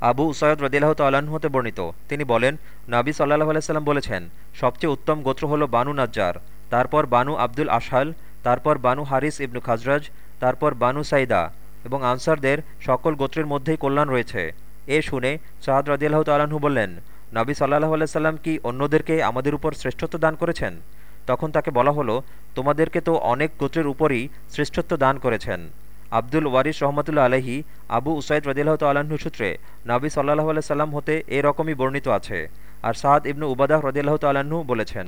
Abu Usaid রদিল্লাহ তাল্লাহ্ন হতে বর্ণিত। তিনি বলেন, নাবি সাল্লাহ আলাইসাল্লাম বলেছেন, সবচেয়ে উত্তম গোত্র হল বানু নাজ্জার, তারপর বানু আব্দুল আশাল তারপর বানু হারিস ইবনু খাজরাজ, তারপর বানু সাইদা এবং আনসারদের সকল গোত্রের মধ্যেই কল্যাণ রয়েছে। এ শুনে সাহাদ রদিয়াল্লাহ তাল্লাহ্ন বললেন, নাবি সাল্লাহ আলাইসাল্লাম কি অন্যদেরকে আমাদের উপর শ্রেষ্ঠত্ব দান করেছেন? তখন তাকে বলা হলো, তোমাদেরকে তো অনেক গোত্রের উপরই শ্রেষ্ঠত্ব দান করেছেন। আব্দুল ওয়ারিস রহমতুল্লা আলহি আবু উসাইদ রদিল্লাহ তাল্লাহ্ন সূত্রে নাবি সাল্লাহ আলাইসাল্লাম হতে এরকমই বর্ণিত আছে। আর সাদ ইবনু উবাদাহ রদিল্লাহ তাল্লাহ্ন বলেছেন